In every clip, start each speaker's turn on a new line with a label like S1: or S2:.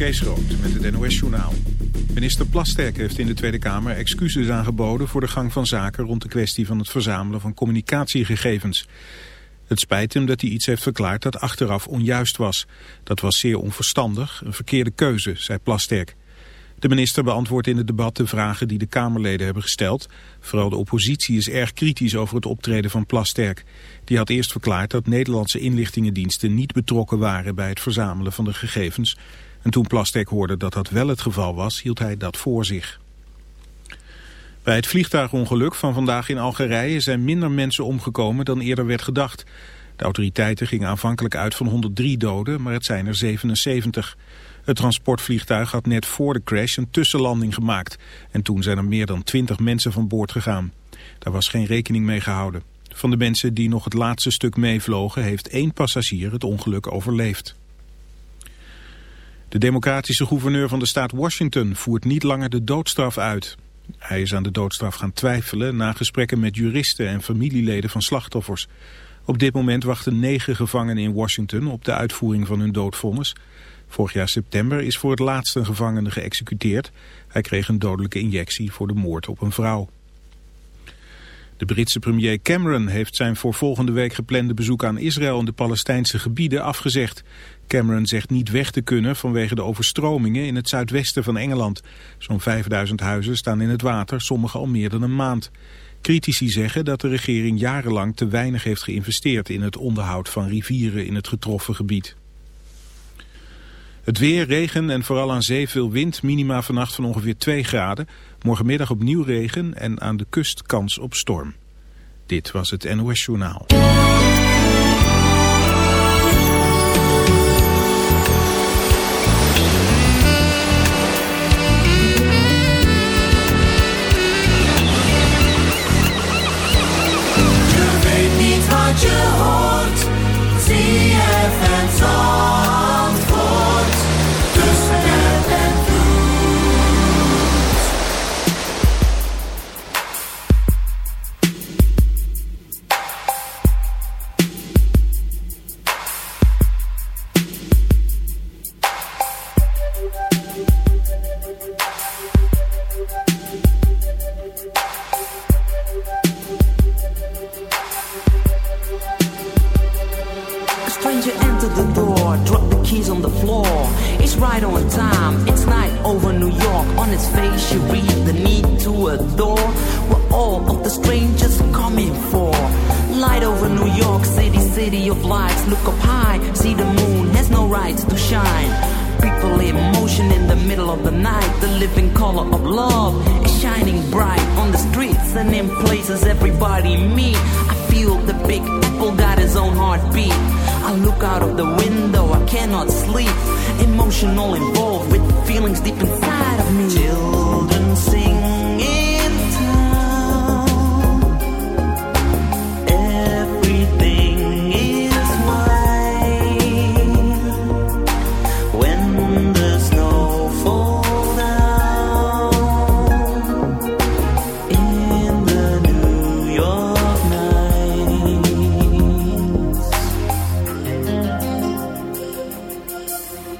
S1: Kees met het NOS-journaal. Minister Plasterk heeft in de Tweede Kamer excuses aangeboden... voor de gang van zaken rond de kwestie van het verzamelen van communicatiegegevens. Het spijt hem dat hij iets heeft verklaard dat achteraf onjuist was. Dat was zeer onverstandig, een verkeerde keuze, zei Plasterk. De minister beantwoordt in het debat de vragen die de Kamerleden hebben gesteld. Vooral de oppositie is erg kritisch over het optreden van Plasterk. Die had eerst verklaard dat Nederlandse inlichtingendiensten niet betrokken waren bij het verzamelen van de gegevens. En toen Plasterk hoorde dat dat wel het geval was, hield hij dat voor zich. Bij het vliegtuigongeluk van vandaag in Algerije zijn minder mensen omgekomen dan eerder werd gedacht. De autoriteiten gingen aanvankelijk uit van 103 doden, maar het zijn er 77. Het transportvliegtuig had net voor de crash een tussenlanding gemaakt. En toen zijn er meer dan 20 mensen van boord gegaan. Daar was geen rekening mee gehouden. Van de mensen die nog het laatste stuk meevlogen heeft één passagier het ongeluk overleefd. De democratische gouverneur van de staat Washington voert niet langer de doodstraf uit. Hij is aan de doodstraf gaan twijfelen na gesprekken met juristen en familieleden van slachtoffers. Op dit moment wachten negen gevangenen in Washington op de uitvoering van hun doodvonnis. Vorig jaar september is voor het laatst een gevangene geëxecuteerd. Hij kreeg een dodelijke injectie voor de moord op een vrouw. De Britse premier Cameron heeft zijn voor volgende week geplande bezoek aan Israël en de Palestijnse gebieden afgezegd. Cameron zegt niet weg te kunnen vanwege de overstromingen in het zuidwesten van Engeland. Zo'n 5000 huizen staan in het water, sommige al meer dan een maand. Critici zeggen dat de regering jarenlang te weinig heeft geïnvesteerd in het onderhoud van rivieren in het getroffen gebied. Het weer, regen en vooral aan zee veel wind. Minima vannacht van ongeveer 2 graden. Morgenmiddag opnieuw regen en aan de kust kans op storm. Dit was het NOS Journaal.
S2: Je hoort. Zie je het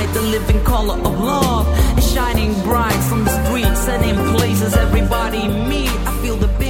S3: night, the living color of love is shining bright from the streets and in places everybody meet. I feel the
S4: beat.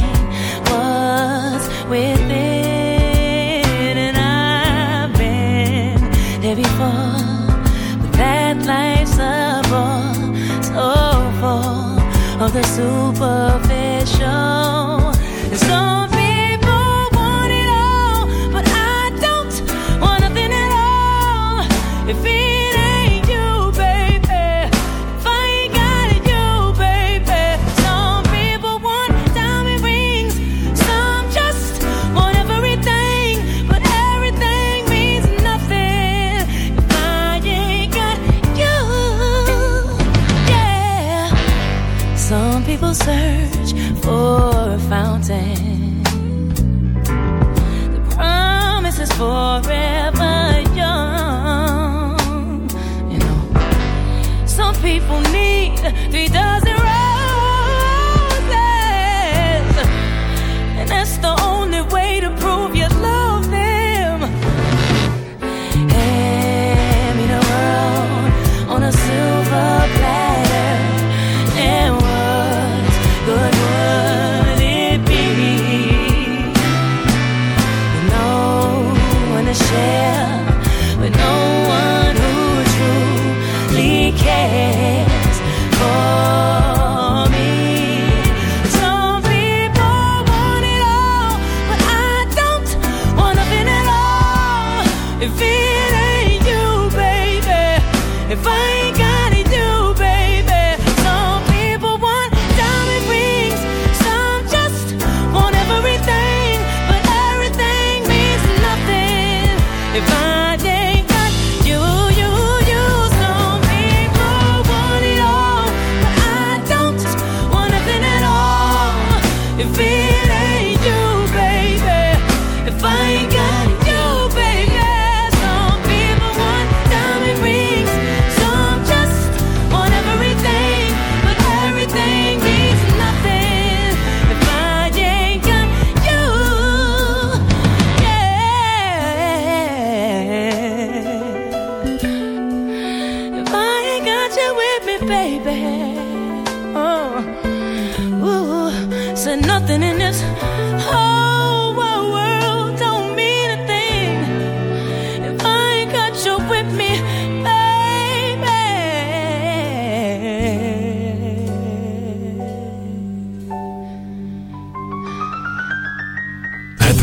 S4: of the superficial. forever young. You know, some people need three dozen.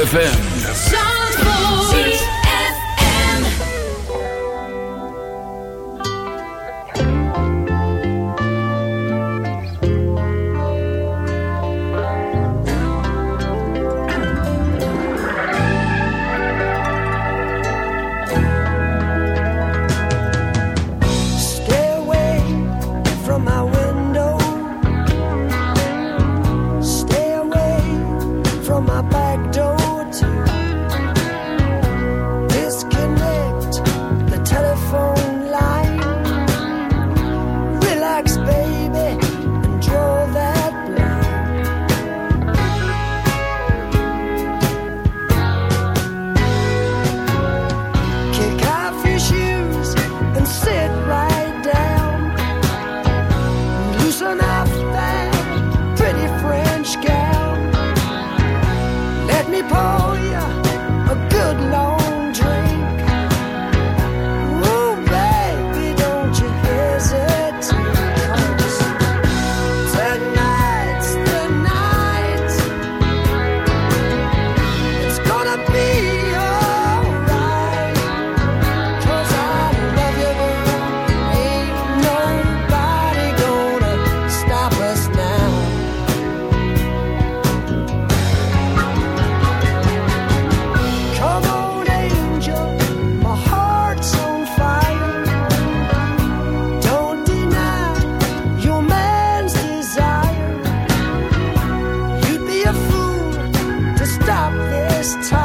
S5: ZFM.
S6: time.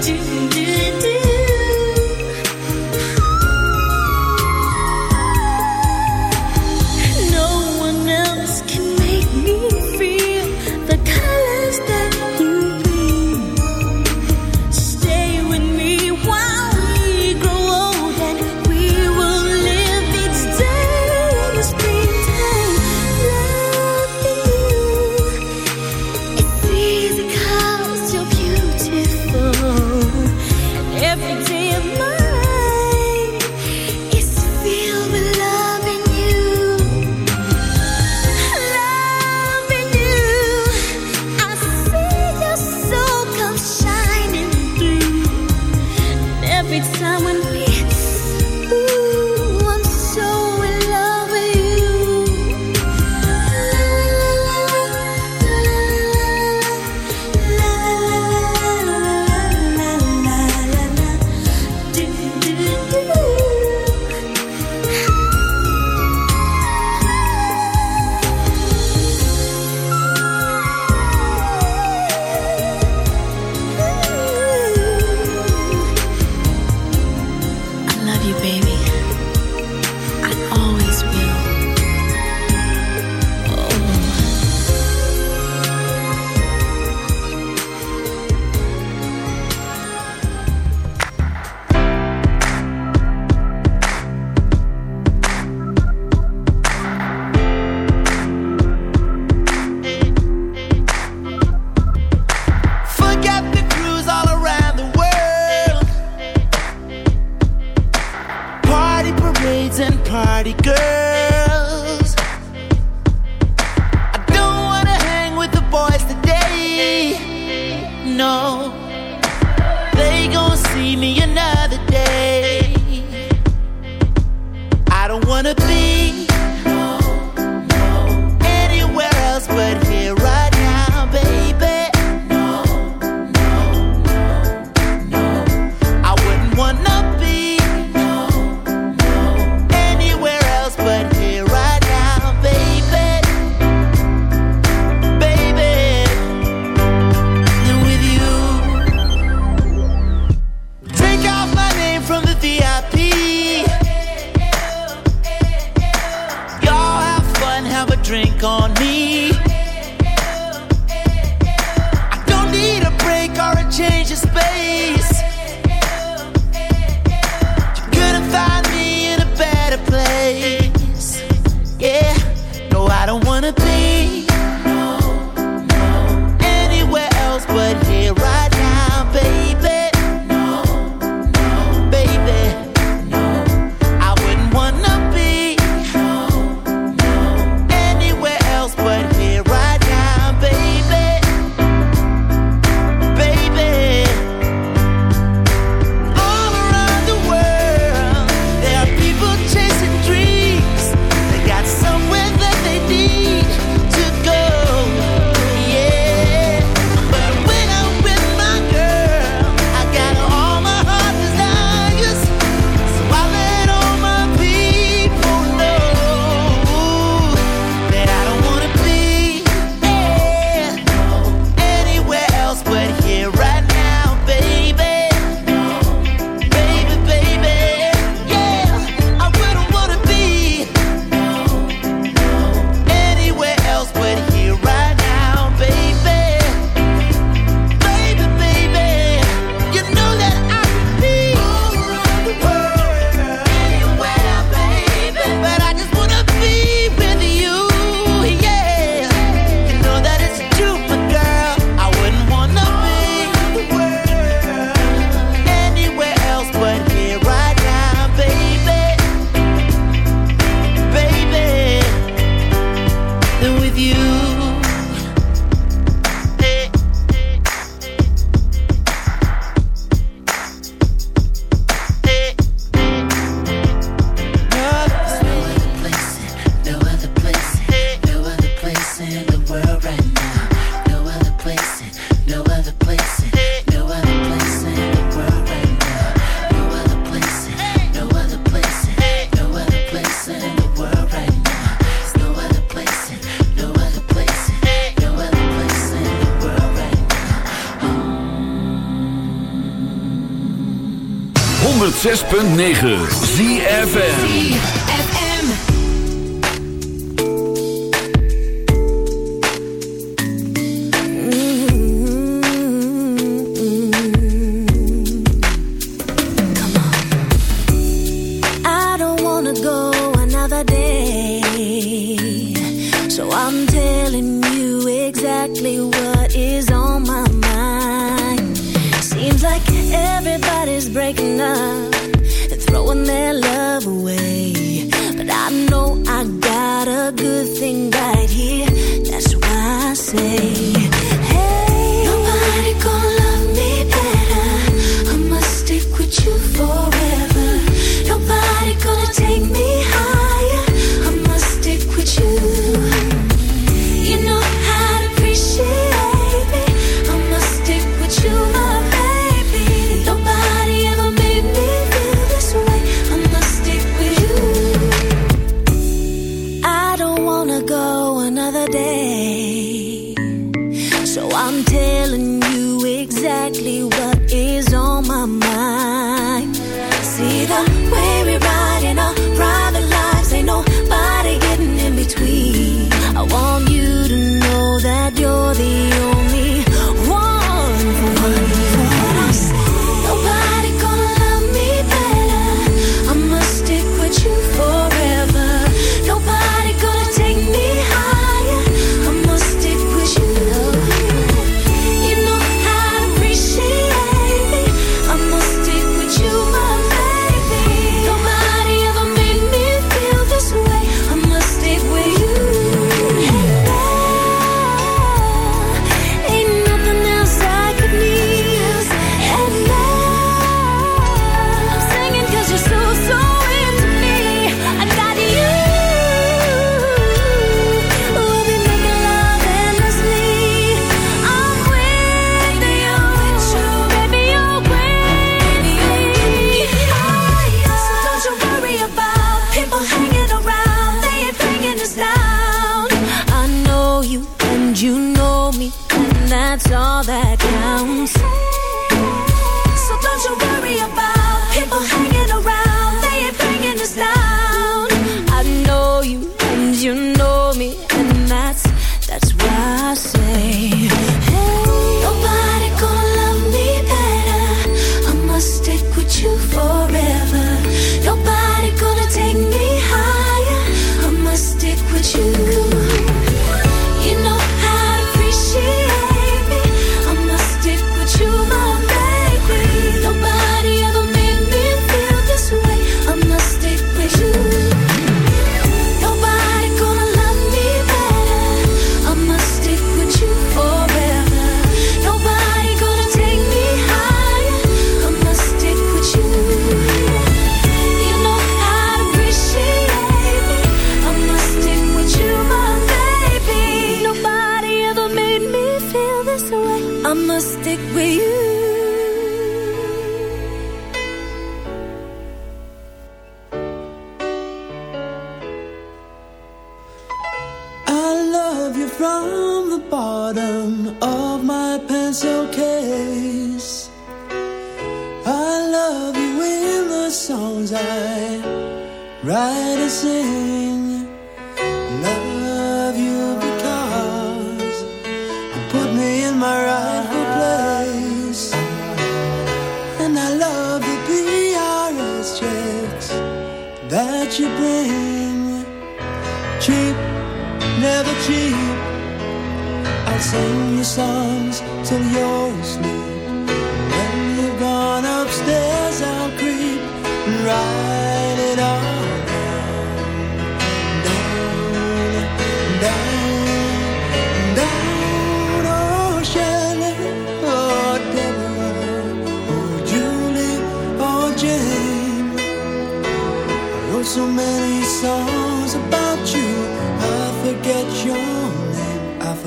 S6: 记忆 thing right here. That's why I say,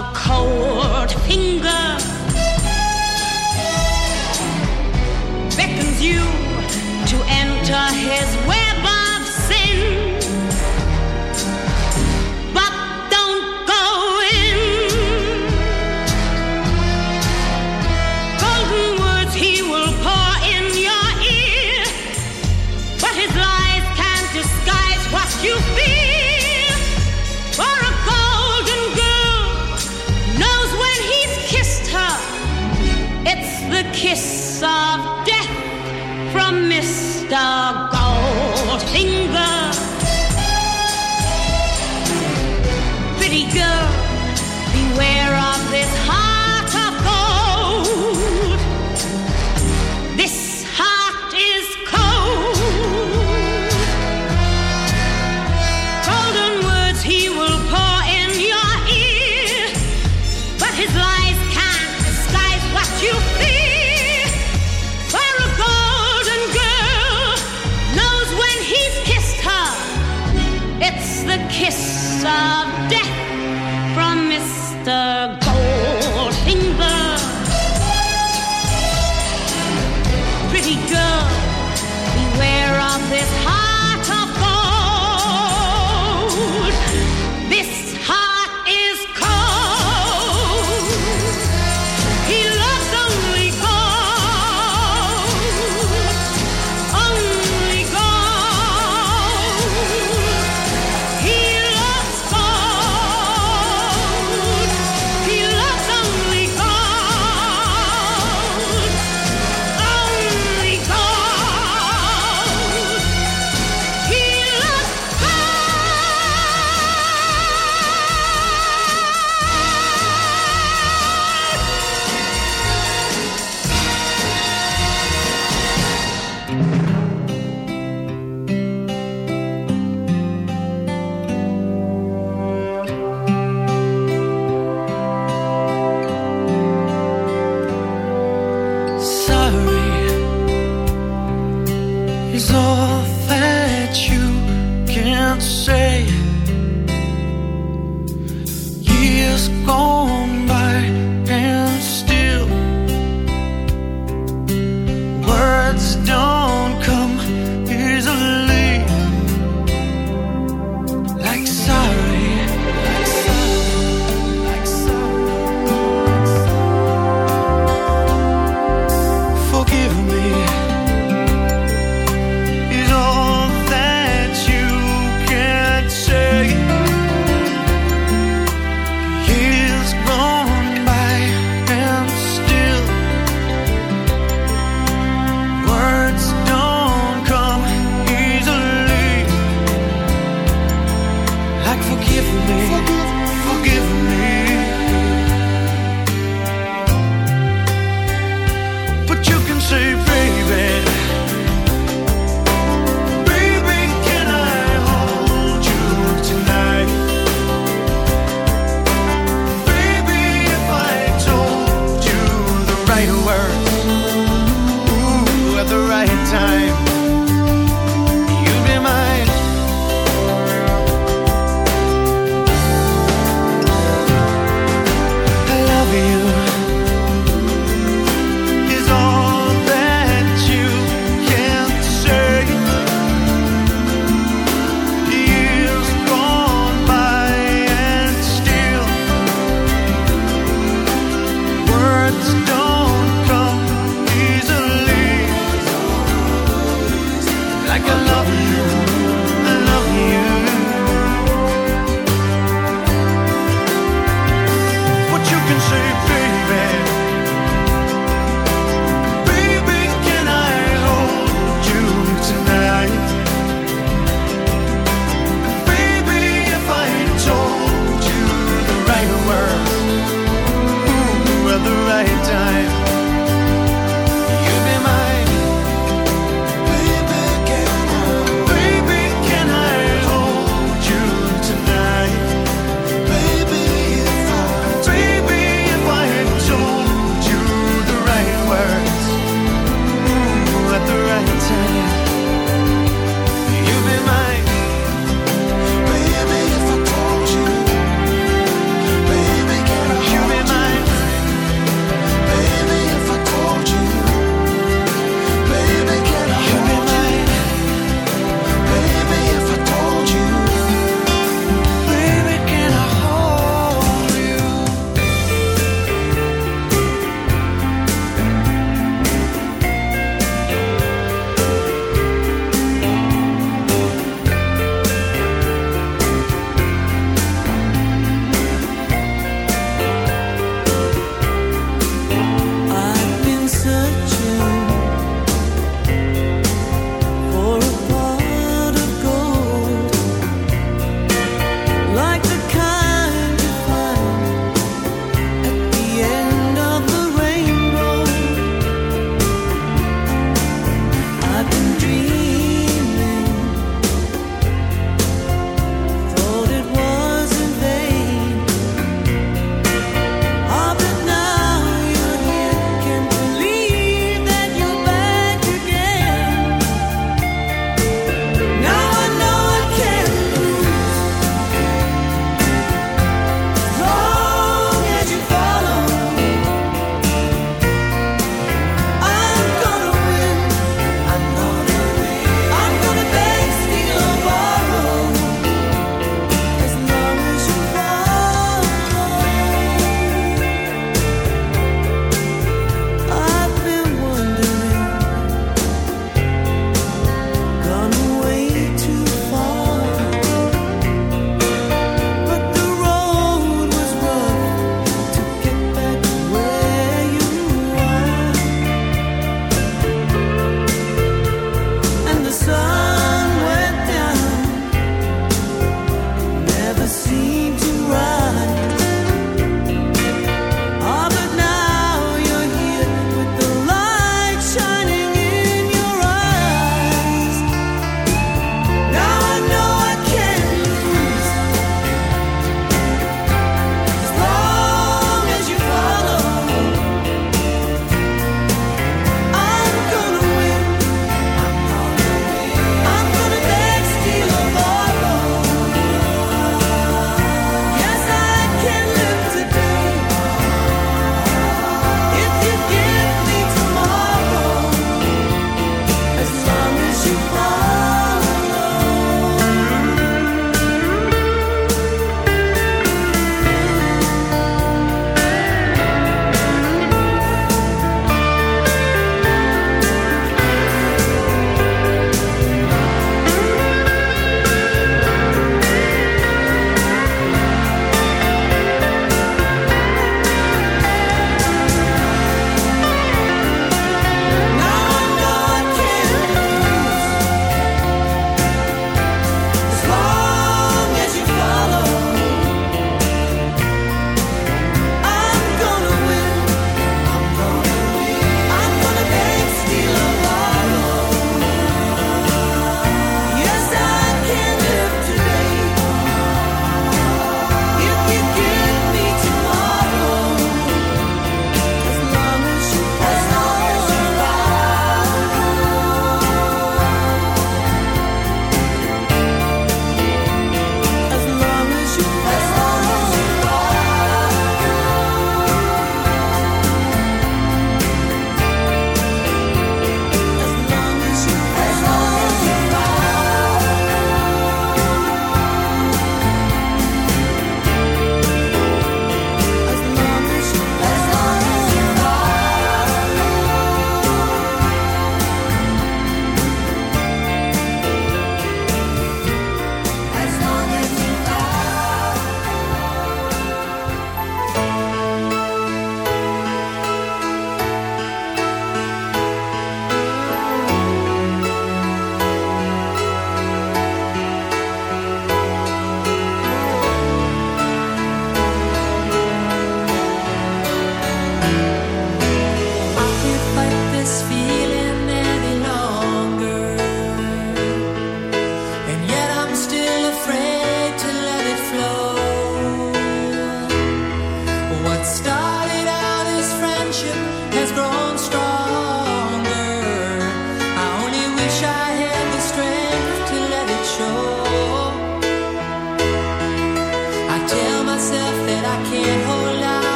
S7: a cold finger beckons you.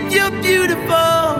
S8: beneath your beautiful